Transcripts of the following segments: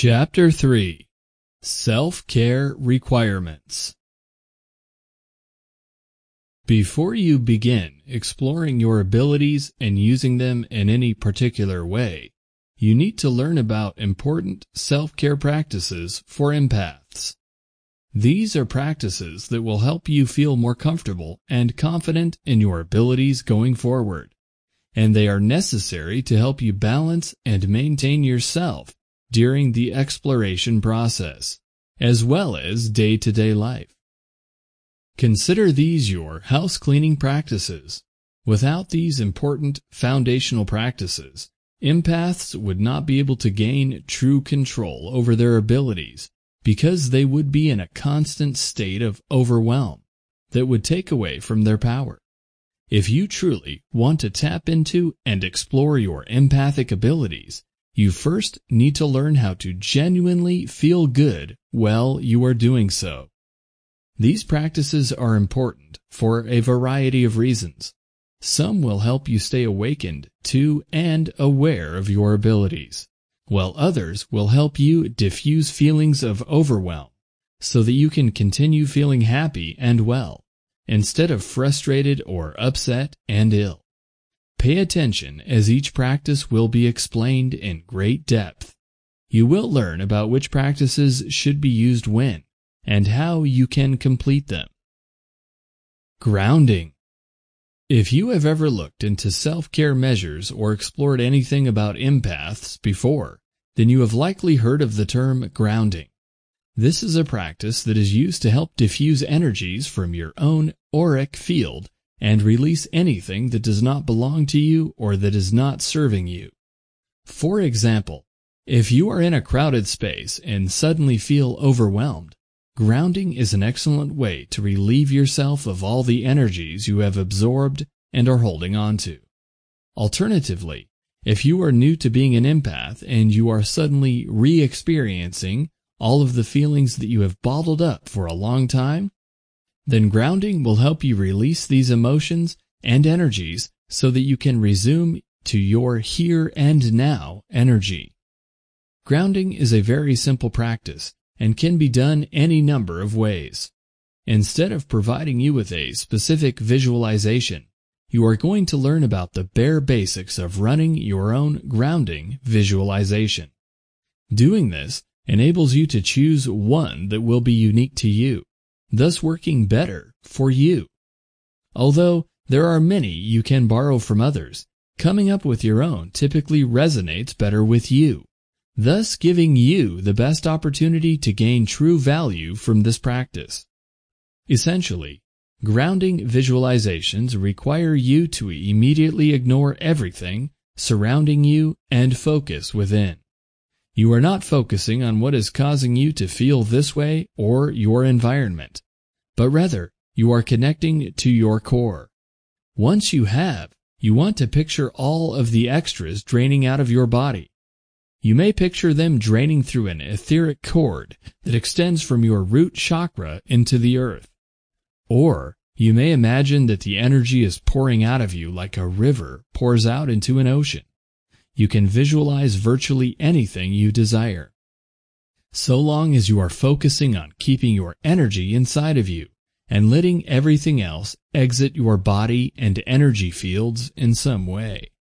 Chapter 3 Self-Care Requirements Before you begin exploring your abilities and using them in any particular way, you need to learn about important self-care practices for empaths. These are practices that will help you feel more comfortable and confident in your abilities going forward, and they are necessary to help you balance and maintain yourself during the exploration process, as well as day-to-day life. Consider these your house cleaning practices. Without these important foundational practices, empaths would not be able to gain true control over their abilities because they would be in a constant state of overwhelm that would take away from their power. If you truly want to tap into and explore your empathic abilities, you first need to learn how to genuinely feel good while you are doing so. These practices are important for a variety of reasons. Some will help you stay awakened to and aware of your abilities, while others will help you diffuse feelings of overwhelm so that you can continue feeling happy and well, instead of frustrated or upset and ill. Pay attention as each practice will be explained in great depth. You will learn about which practices should be used when and how you can complete them. Grounding. If you have ever looked into self-care measures or explored anything about empaths before, then you have likely heard of the term grounding. This is a practice that is used to help diffuse energies from your own auric field and release anything that does not belong to you or that is not serving you. For example, if you are in a crowded space and suddenly feel overwhelmed, grounding is an excellent way to relieve yourself of all the energies you have absorbed and are holding on to. Alternatively, if you are new to being an empath and you are suddenly re-experiencing all of the feelings that you have bottled up for a long time, then grounding will help you release these emotions and energies so that you can resume to your here and now energy. Grounding is a very simple practice and can be done any number of ways. Instead of providing you with a specific visualization, you are going to learn about the bare basics of running your own grounding visualization. Doing this enables you to choose one that will be unique to you thus working better for you. Although there are many you can borrow from others, coming up with your own typically resonates better with you, thus giving you the best opportunity to gain true value from this practice. Essentially, grounding visualizations require you to immediately ignore everything surrounding you and focus within. You are not focusing on what is causing you to feel this way or your environment, but rather you are connecting to your core. Once you have, you want to picture all of the extras draining out of your body. You may picture them draining through an etheric cord that extends from your root chakra into the earth. Or you may imagine that the energy is pouring out of you like a river pours out into an ocean. You can visualize virtually anything you desire. So long as you are focusing on keeping your energy inside of you and letting everything else exit your body and energy fields in some way.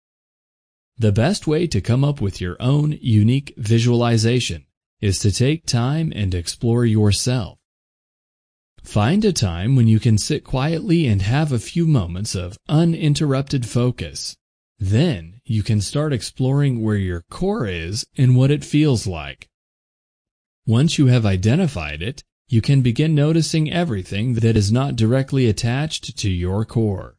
The best way to come up with your own unique visualization is to take time and explore yourself. Find a time when you can sit quietly and have a few moments of uninterrupted focus. Then you can start exploring where your core is and what it feels like. Once you have identified it, you can begin noticing everything that is not directly attached to your core.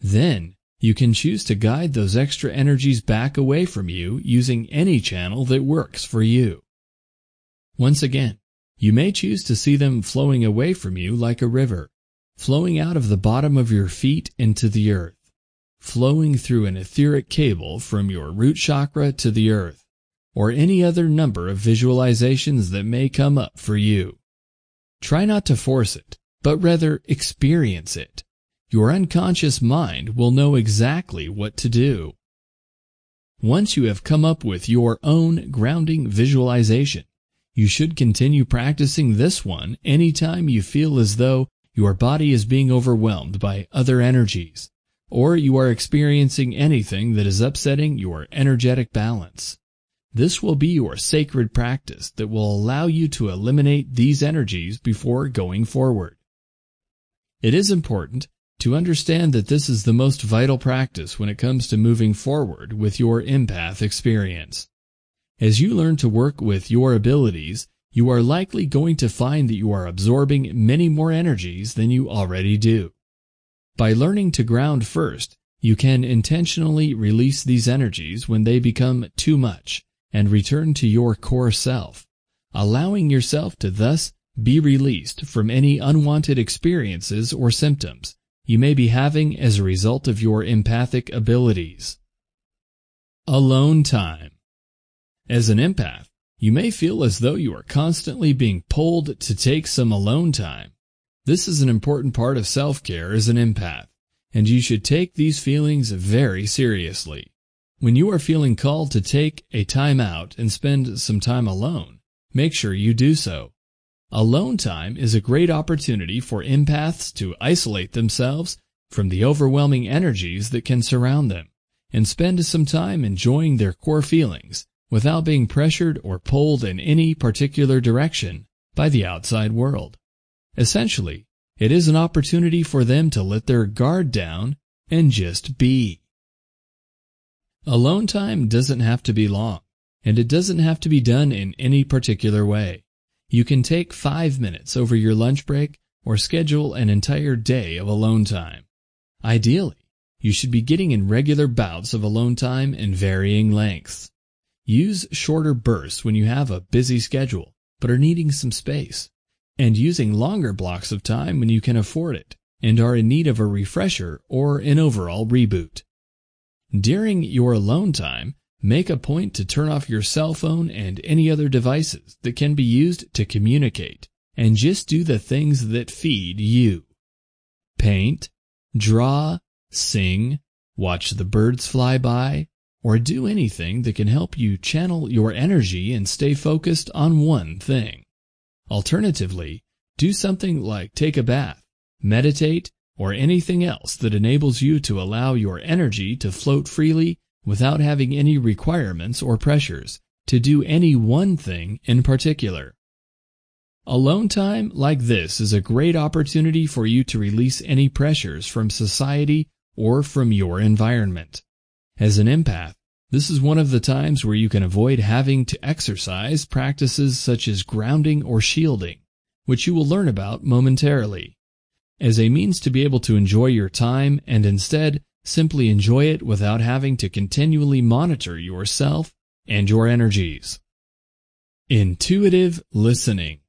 Then, you can choose to guide those extra energies back away from you using any channel that works for you. Once again, you may choose to see them flowing away from you like a river, flowing out of the bottom of your feet into the earth flowing through an etheric cable from your root chakra to the earth, or any other number of visualizations that may come up for you. Try not to force it, but rather experience it. Your unconscious mind will know exactly what to do. Once you have come up with your own grounding visualization, you should continue practicing this one anytime you feel as though your body is being overwhelmed by other energies, or you are experiencing anything that is upsetting your energetic balance. This will be your sacred practice that will allow you to eliminate these energies before going forward. It is important to understand that this is the most vital practice when it comes to moving forward with your empath experience. As you learn to work with your abilities, you are likely going to find that you are absorbing many more energies than you already do. By learning to ground first, you can intentionally release these energies when they become too much and return to your core self, allowing yourself to thus be released from any unwanted experiences or symptoms you may be having as a result of your empathic abilities. Alone time. As an empath, you may feel as though you are constantly being pulled to take some alone time. This is an important part of self-care as an empath, and you should take these feelings very seriously. When you are feeling called to take a time out and spend some time alone, make sure you do so. Alone time is a great opportunity for empaths to isolate themselves from the overwhelming energies that can surround them and spend some time enjoying their core feelings without being pressured or pulled in any particular direction by the outside world. Essentially, it is an opportunity for them to let their guard down and just be. Alone time doesn't have to be long, and it doesn't have to be done in any particular way. You can take five minutes over your lunch break or schedule an entire day of alone time. Ideally, you should be getting in regular bouts of alone time in varying lengths. Use shorter bursts when you have a busy schedule but are needing some space, and using longer blocks of time when you can afford it and are in need of a refresher or an overall reboot. During your alone time, Make a point to turn off your cell phone and any other devices that can be used to communicate and just do the things that feed you. Paint, draw, sing, watch the birds fly by, or do anything that can help you channel your energy and stay focused on one thing. Alternatively, do something like take a bath, meditate, or anything else that enables you to allow your energy to float freely without having any requirements or pressures to do any one thing in particular. Alone time like this is a great opportunity for you to release any pressures from society or from your environment. As an empath, this is one of the times where you can avoid having to exercise practices such as grounding or shielding, which you will learn about momentarily, as a means to be able to enjoy your time and instead Simply enjoy it without having to continually monitor yourself and your energies. Intuitive listening.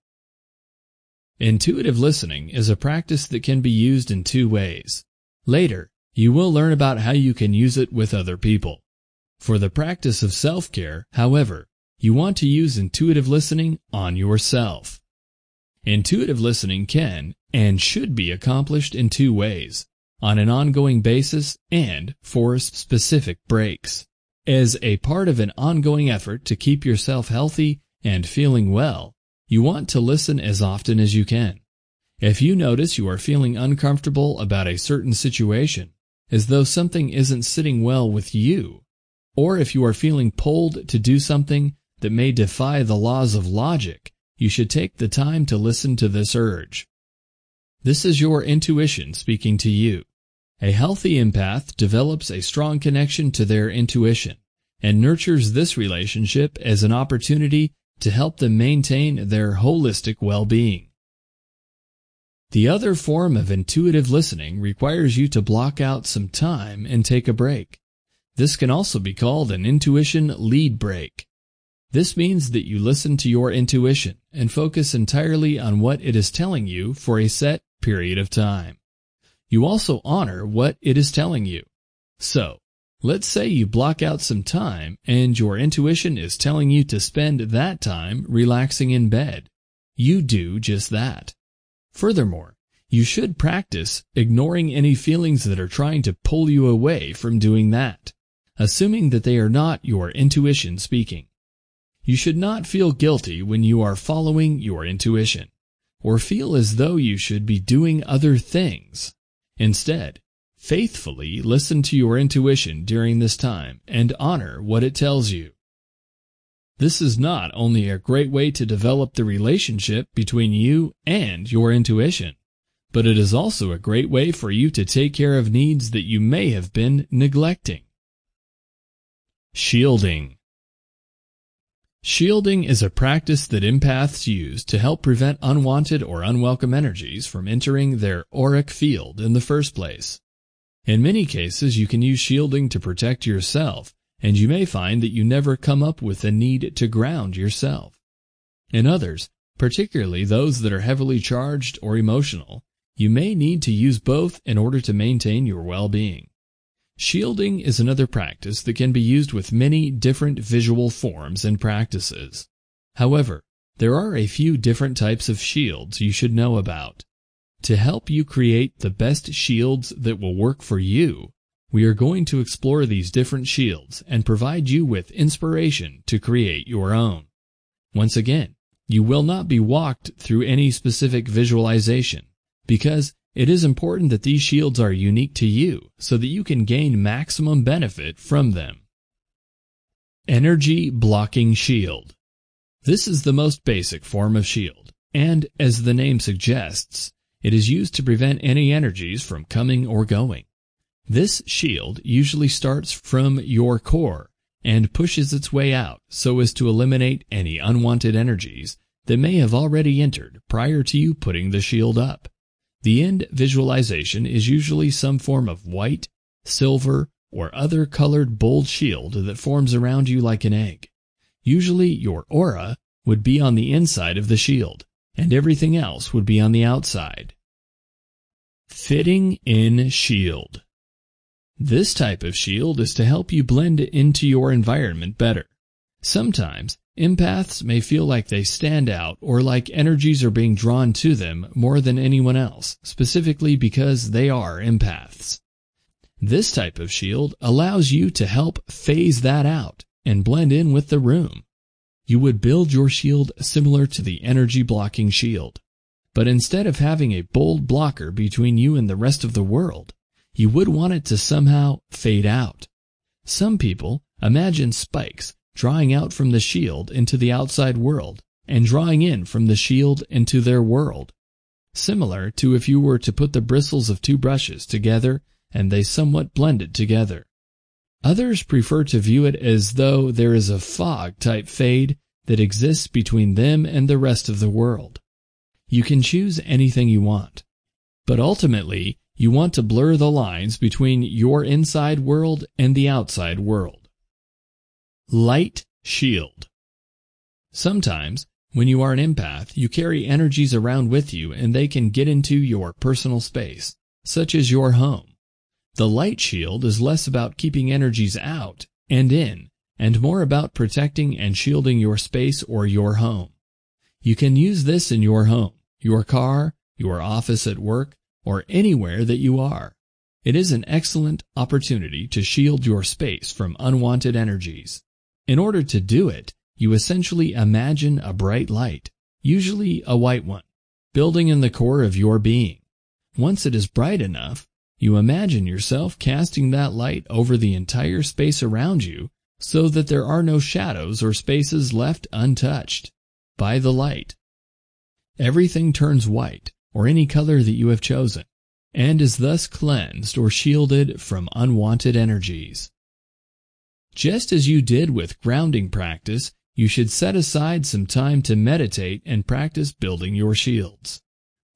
Intuitive listening is a practice that can be used in two ways. Later, you will learn about how you can use it with other people. For the practice of self-care, however, you want to use intuitive listening on yourself. Intuitive listening can and should be accomplished in two ways on an ongoing basis and for specific breaks. As a part of an ongoing effort to keep yourself healthy and feeling well, you want to listen as often as you can. If you notice you are feeling uncomfortable about a certain situation, as though something isn't sitting well with you, or if you are feeling pulled to do something that may defy the laws of logic, you should take the time to listen to this urge. This is your intuition speaking to you. A healthy empath develops a strong connection to their intuition and nurtures this relationship as an opportunity to help them maintain their holistic well-being. The other form of intuitive listening requires you to block out some time and take a break. This can also be called an intuition lead break. This means that you listen to your intuition and focus entirely on what it is telling you for a set period of time. You also honor what it is telling you. So, let's say you block out some time and your intuition is telling you to spend that time relaxing in bed. You do just that. Furthermore, you should practice ignoring any feelings that are trying to pull you away from doing that. Assuming that they are not your intuition speaking. You should not feel guilty when you are following your intuition, or feel as though you should be doing other things. Instead, faithfully listen to your intuition during this time and honor what it tells you. This is not only a great way to develop the relationship between you and your intuition, but it is also a great way for you to take care of needs that you may have been neglecting. Shielding Shielding is a practice that empaths use to help prevent unwanted or unwelcome energies from entering their auric field in the first place. In many cases, you can use shielding to protect yourself, and you may find that you never come up with the need to ground yourself. In others, particularly those that are heavily charged or emotional, you may need to use both in order to maintain your well-being. Shielding is another practice that can be used with many different visual forms and practices. However, there are a few different types of shields you should know about. To help you create the best shields that will work for you, we are going to explore these different shields and provide you with inspiration to create your own. Once again, you will not be walked through any specific visualization because it is important that these shields are unique to you so that you can gain maximum benefit from them. Energy Blocking Shield This is the most basic form of shield, and as the name suggests, it is used to prevent any energies from coming or going. This shield usually starts from your core and pushes its way out so as to eliminate any unwanted energies that may have already entered prior to you putting the shield up. The end visualization is usually some form of white, silver, or other colored bold shield that forms around you like an egg. Usually your aura would be on the inside of the shield, and everything else would be on the outside. Fitting in shield. This type of shield is to help you blend into your environment better. Sometimes Empaths may feel like they stand out or like energies are being drawn to them more than anyone else, specifically because they are empaths. This type of shield allows you to help phase that out and blend in with the room. You would build your shield similar to the energy blocking shield. But instead of having a bold blocker between you and the rest of the world, you would want it to somehow fade out. Some people imagine spikes drawing out from the shield into the outside world, and drawing in from the shield into their world. Similar to if you were to put the bristles of two brushes together and they somewhat blended together. Others prefer to view it as though there is a fog-type fade that exists between them and the rest of the world. You can choose anything you want. But ultimately, you want to blur the lines between your inside world and the outside world. Light Shield Sometimes, when you are an empath, you carry energies around with you and they can get into your personal space, such as your home. The light shield is less about keeping energies out and in, and more about protecting and shielding your space or your home. You can use this in your home, your car, your office at work, or anywhere that you are. It is an excellent opportunity to shield your space from unwanted energies. In order to do it, you essentially imagine a bright light, usually a white one, building in the core of your being. Once it is bright enough, you imagine yourself casting that light over the entire space around you so that there are no shadows or spaces left untouched by the light. Everything turns white, or any color that you have chosen, and is thus cleansed or shielded from unwanted energies. Just as you did with grounding practice, you should set aside some time to meditate and practice building your shields.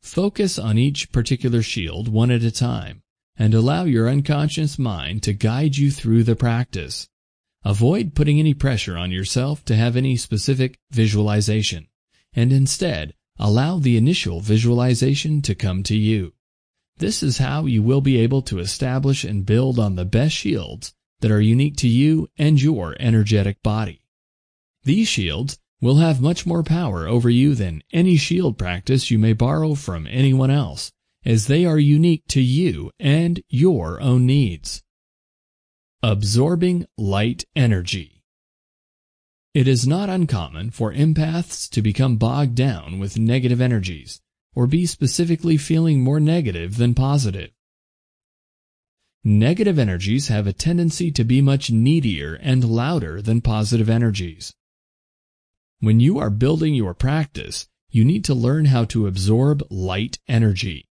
Focus on each particular shield one at a time, and allow your unconscious mind to guide you through the practice. Avoid putting any pressure on yourself to have any specific visualization, and instead allow the initial visualization to come to you. This is how you will be able to establish and build on the best shields that are unique to you and your energetic body. These shields will have much more power over you than any shield practice you may borrow from anyone else, as they are unique to you and your own needs. Absorbing light energy. It is not uncommon for empaths to become bogged down with negative energies or be specifically feeling more negative than positive. Negative energies have a tendency to be much needier and louder than positive energies. When you are building your practice, you need to learn how to absorb light energy.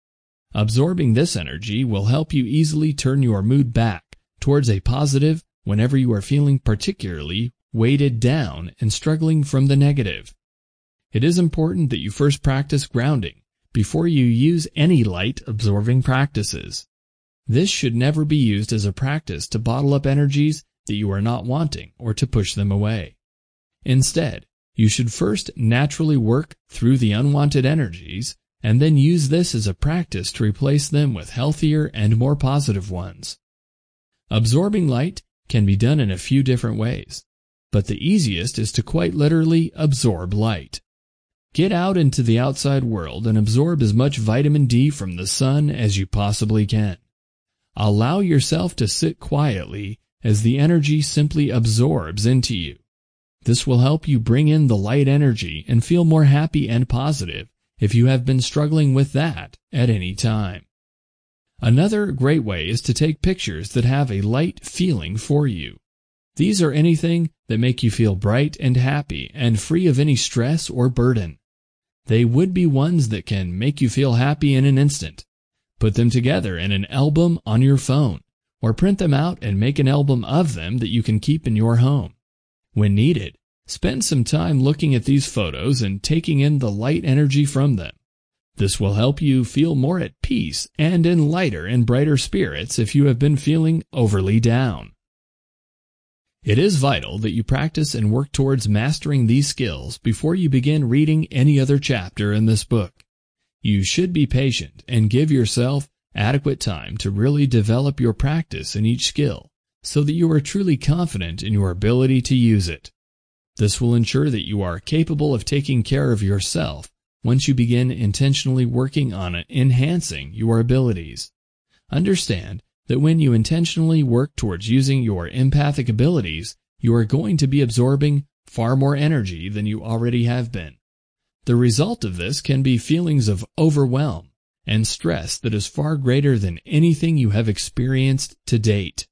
Absorbing this energy will help you easily turn your mood back towards a positive whenever you are feeling particularly weighted down and struggling from the negative. It is important that you first practice grounding before you use any light absorbing practices. This should never be used as a practice to bottle up energies that you are not wanting or to push them away. Instead, you should first naturally work through the unwanted energies and then use this as a practice to replace them with healthier and more positive ones. Absorbing light can be done in a few different ways, but the easiest is to quite literally absorb light. Get out into the outside world and absorb as much vitamin D from the sun as you possibly can. Allow yourself to sit quietly as the energy simply absorbs into you. This will help you bring in the light energy and feel more happy and positive if you have been struggling with that at any time. Another great way is to take pictures that have a light feeling for you. These are anything that make you feel bright and happy and free of any stress or burden. They would be ones that can make you feel happy in an instant. Put them together in an album on your phone, or print them out and make an album of them that you can keep in your home. When needed, spend some time looking at these photos and taking in the light energy from them. This will help you feel more at peace and in lighter and brighter spirits if you have been feeling overly down. It is vital that you practice and work towards mastering these skills before you begin reading any other chapter in this book. You should be patient and give yourself adequate time to really develop your practice in each skill so that you are truly confident in your ability to use it. This will ensure that you are capable of taking care of yourself once you begin intentionally working on enhancing your abilities. Understand that when you intentionally work towards using your empathic abilities, you are going to be absorbing far more energy than you already have been. The result of this can be feelings of overwhelm and stress that is far greater than anything you have experienced to date.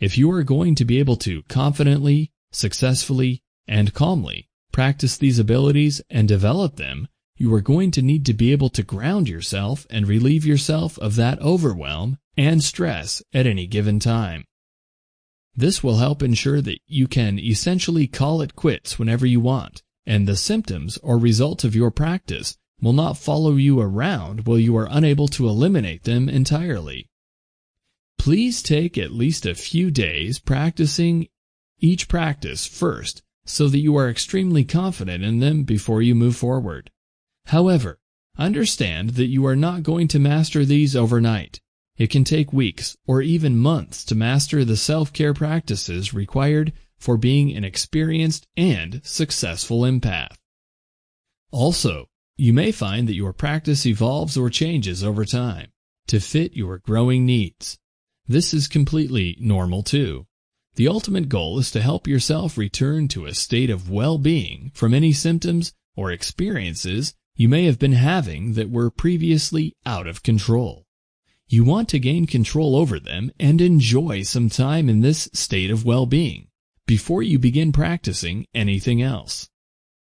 If you are going to be able to confidently, successfully, and calmly practice these abilities and develop them, you are going to need to be able to ground yourself and relieve yourself of that overwhelm and stress at any given time. This will help ensure that you can essentially call it quits whenever you want, and the symptoms or results of your practice will not follow you around while you are unable to eliminate them entirely. Please take at least a few days practicing each practice first so that you are extremely confident in them before you move forward. However, understand that you are not going to master these overnight. It can take weeks or even months to master the self-care practices required for being an experienced and successful empath. Also, you may find that your practice evolves or changes over time to fit your growing needs. This is completely normal too. The ultimate goal is to help yourself return to a state of well-being from any symptoms or experiences you may have been having that were previously out of control. You want to gain control over them and enjoy some time in this state of well-being before you begin practicing anything else.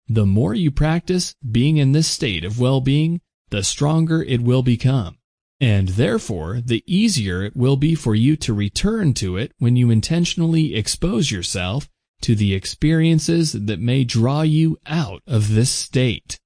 The more you practice being in this state of well-being, the stronger it will become, and therefore the easier it will be for you to return to it when you intentionally expose yourself to the experiences that may draw you out of this state.